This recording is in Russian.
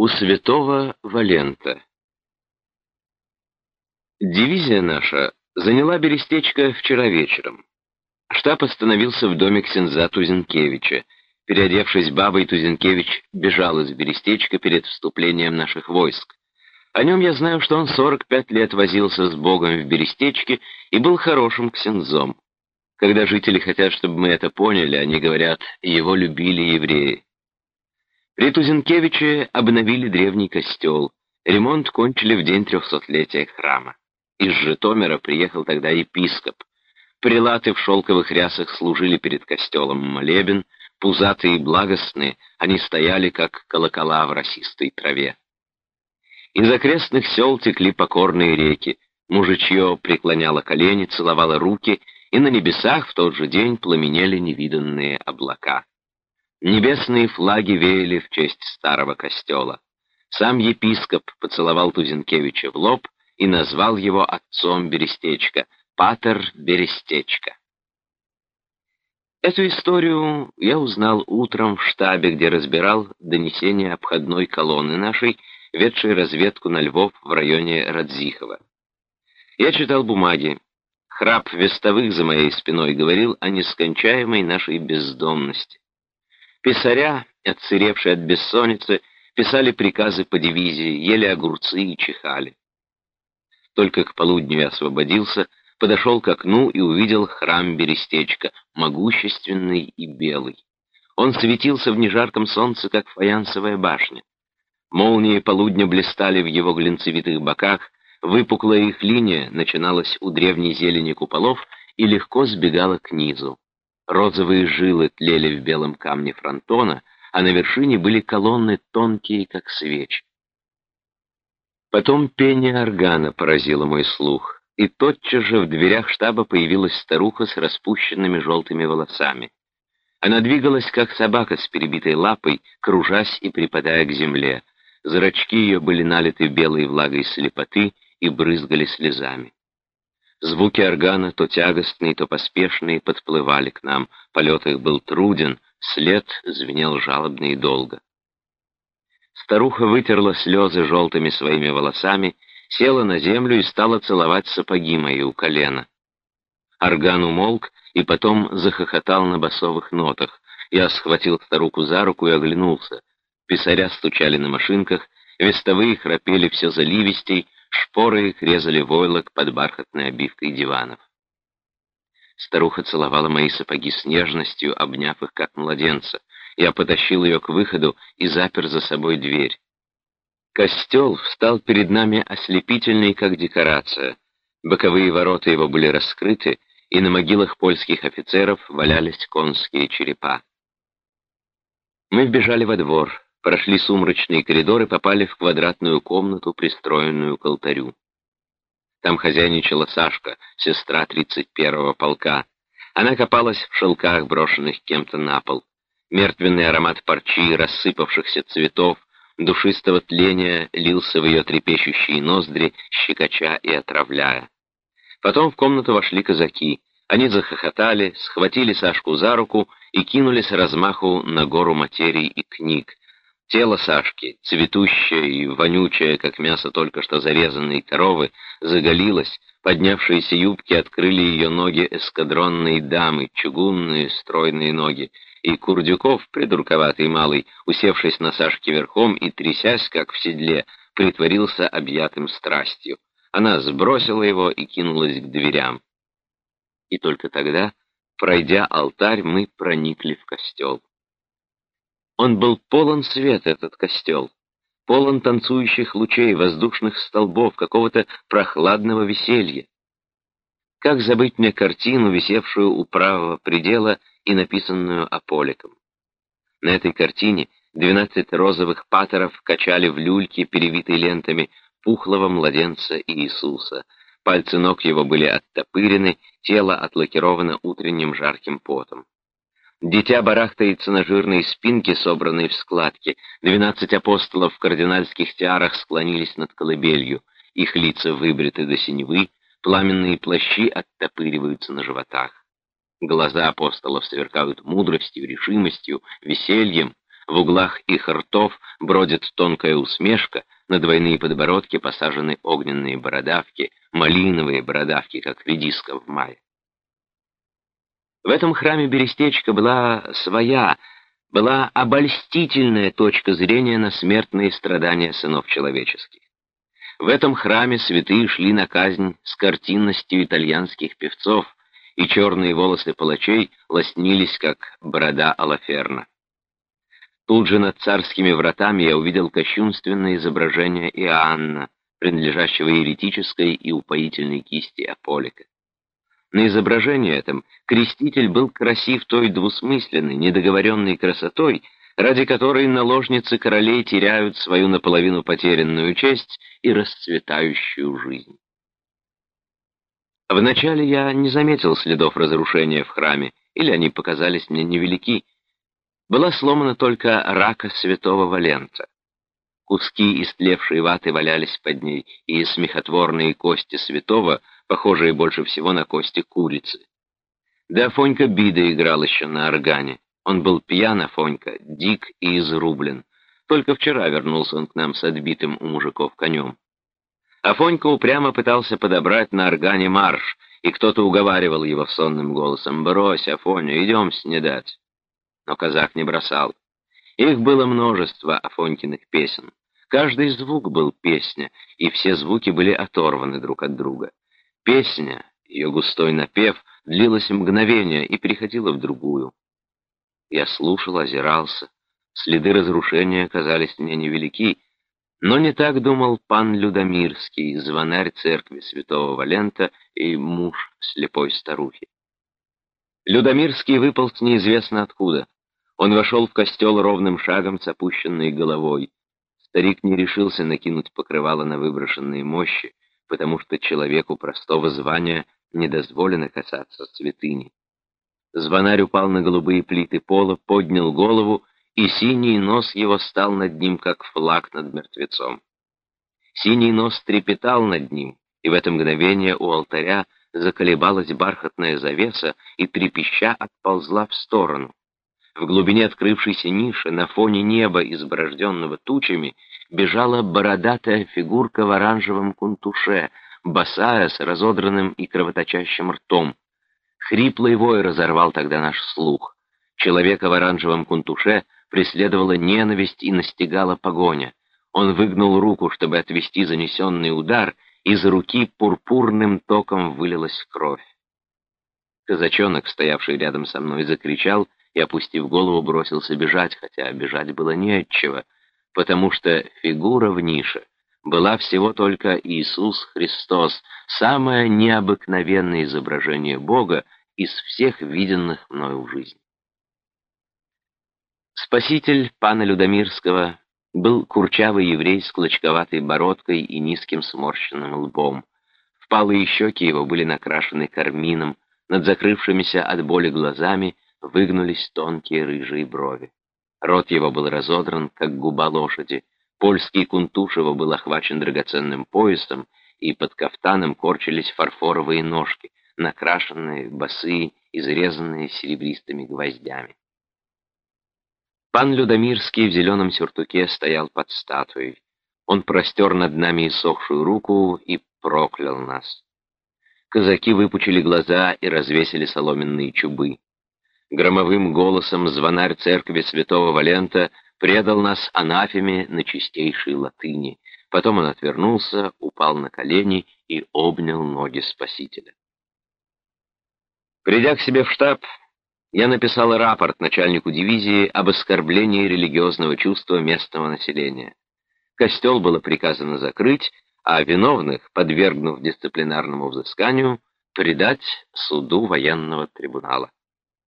У святого Валента Дивизия наша заняла Берестечко вчера вечером. Штаб остановился в доме ксенза Тузенкевича. Переодевшись бабой, Тузенкевич бежал из Берестечка перед вступлением наших войск. О нем я знаю, что он 45 лет возился с Богом в Берестечке и был хорошим ксензом. Когда жители хотят, чтобы мы это поняли, они говорят, его любили евреи. При Тузенкевиче обновили древний костел. Ремонт кончили в день трехсотлетия храма. Из Житомира приехал тогда епископ. Прилаты в шелковых рясах служили перед костелом молебен, пузатые и благостные, они стояли, как колокола в росистой траве. Из окрестных сел текли покорные реки, мужичье преклоняло колени, целовало руки, и на небесах в тот же день пламенели невиданные облака. Небесные флаги веяли в честь старого костела. Сам епископ поцеловал Тузенкевича в лоб и назвал его отцом Берестечка, Патер Берестечка. Эту историю я узнал утром в штабе, где разбирал донесение обходной колонны нашей, ведшей разведку на Львов в районе Радзихова. Я читал бумаги. Храп вестовых за моей спиной говорил о нескончаемой нашей бездомности. Писаря, отсыревшие от бессонницы, писали приказы по дивизии, ели огурцы и чихали. Только к полудню я освободился, подошел к окну и увидел храм Берестечка, могущественный и белый. Он светился в нежарком солнце, как фаянсовая башня. Молнии полудня блистали в его глинцевитых боках, выпуклая их линия начиналась у древней зелени куполов и легко сбегала к низу. Розовые жилы тлели в белом камне фронтона, а на вершине были колонны тонкие, как свечи. Потом пение органа поразило мой слух, и тотчас же в дверях штаба появилась старуха с распущенными желтыми волосами. Она двигалась, как собака с перебитой лапой, кружась и припадая к земле. Зрачки ее были налиты белой влагой слепоты и брызгали слезами. Звуки органа, то тягостные, то поспешные, подплывали к нам. Полет их был труден, след звенел жалобно и долго. Старуха вытерла слезы желтыми своими волосами, села на землю и стала целовать сапоги мои у колена. Орган умолк и потом захохотал на басовых нотах. Я схватил старуху за руку и оглянулся. Писаря стучали на машинках, вестовые храпели все заливистей, Шпоры их резали войлок под бархатной обивкой диванов. Старуха целовала мои сапоги с нежностью, обняв их как младенца. Я потащил ее к выходу и запер за собой дверь. Костел встал перед нами ослепительный, как декорация. Боковые ворота его были раскрыты, и на могилах польских офицеров валялись конские черепа. Мы вбежали во двор прошли сумрачные коридоры, попали в квадратную комнату, пристроенную к алтарю. Там хозяйничала Сашка, сестра 31-го полка. Она копалась в шелках, брошенных кем-то на пол. Мертвенный аромат парчи, рассыпавшихся цветов, душистого тления лился в ее трепещущие ноздри, щекоча и отравляя. Потом в комнату вошли казаки. Они захохотали, схватили Сашку за руку и кинулись размаху на гору материй и книг, Тело Сашки, цветущее и вонючее, как мясо только что зарезанной коровы, заголилось, поднявшиеся юбки открыли ее ноги эскадронной дамы, чугунные стройные ноги, и Курдюков, придурковатый малый, усевшись на Сашке верхом и трясясь, как в седле, притворился объятым страстью. Она сбросила его и кинулась к дверям. И только тогда, пройдя алтарь, мы проникли в костел. Он был полон света, этот костел, полон танцующих лучей, воздушных столбов, какого-то прохладного веселья. Как забыть мне картину, висевшую у правого предела и написанную Аполиком? На этой картине двенадцать розовых патеров качали в люльке, перевитой лентами, пухлого младенца Иисуса. Пальцы ног его были оттопырены, тело отлакировано утренним жарким потом. Дитя барахтается на жирной спинке, собранной в складки. Двенадцать апостолов в кардинальских тиарах склонились над колыбелью. Их лица выбриты до синевы, пламенные плащи оттопыриваются на животах. Глаза апостолов сверкают мудростью, решимостью, весельем, В углах их ртов бродит тонкая усмешка, на двойные подбородки посажены огненные бородавки, малиновые бородавки, как редиска в мае. В этом храме Берестечка была своя, была обольстительная точка зрения на смертные страдания сынов человеческих. В этом храме святые шли на казнь с картинностью итальянских певцов, и черные волосы палачей лоснились, как борода Алаферна. Тут же над царскими вратами я увидел кощунственное изображение Иоанна, принадлежащего еретической и упоительной кисти Аполика. На изображении этом креститель был красив той двусмысленной, недоговоренной красотой, ради которой наложницы королей теряют свою наполовину потерянную честь и расцветающую жизнь. Вначале я не заметил следов разрушения в храме, или они показались мне невелики. Была сломана только рака святого Валента. Куски истлевшей ваты валялись под ней, и смехотворные кости святого, похожие больше всего на кости курицы. Да Афонька Бида играл еще на органе. Он был пьян, Афонька, дик и изрублен. Только вчера вернулся он к нам с отбитым у мужиков конем. Афонька упрямо пытался подобрать на органе марш, и кто-то уговаривал его сонным голосом «Брось, Афоня, идем снедать». Но казак не бросал. Их было множество Афонькиных песен. Каждый звук был песня, и все звуки были оторваны друг от друга. Песня, ее густой напев, длилась мгновение и переходила в другую. Я слушал, озирался. Следы разрушения казались мне невелики, но не так думал пан Людомирский, звонарь церкви святого Валента и муж слепой старухи. Людомирский выполз неизвестно откуда. Он вошел в костел ровным шагом с опущенной головой. Старик не решился накинуть покрывало на выброшенные мощи, потому что человеку простого звания не дозволено касаться святыни. Звонарь упал на голубые плиты пола, поднял голову и синий нос его стал над ним, как флаг над мертвецом. Синий нос трепетал над ним, и в это мгновение у алтаря заколебалась бархатная завеса и трепеща отползла в сторону. В глубине открывшейся ниши, на фоне неба, изборожденного тучами, бежала бородатая фигурка в оранжевом кунтуше, босая, с разодранным и кровоточащим ртом. Хриплый вой разорвал тогда наш слух. Человека в оранжевом кунтуше — преследовала ненависть и настигала погоня. Он выгнул руку, чтобы отвести занесенный удар, из руки пурпурным током вылилась кровь. Казачонок, стоявший рядом со мной, закричал и, опустив голову, бросился бежать, хотя бежать было не от чего, потому что фигура в нише была всего только Иисус Христос, самое необыкновенное изображение Бога из всех виденных мною в жизни. Спаситель пана Людомирского был курчавый еврей с клочковатой бородкой и низким сморщенным лбом. Впалые щеки его были накрашены кармином, над закрывшимися от боли глазами выгнулись тонкие рыжие брови. Рот его был разодран, как губа лошади, польский кунтуш его был охвачен драгоценным поясом, и под кафтаном корчились фарфоровые ножки, накрашенные, босые, изрезанные серебристыми гвоздями. Пан Людомирский в зеленом сюртуке стоял под статуей. Он простер над нами иссохшую руку и проклял нас. Казаки выпучили глаза и развесили соломенные чубы. Громовым голосом звонарь церкви святого Валента предал нас анафеме на чистейшей латыни. Потом он отвернулся, упал на колени и обнял ноги Спасителя. Придя к себе в штаб, я написал рапорт начальнику дивизии об оскорблении религиозного чувства местного населения. Костел было приказано закрыть, а виновных, подвергнув дисциплинарному взысканию, предать суду военного трибунала.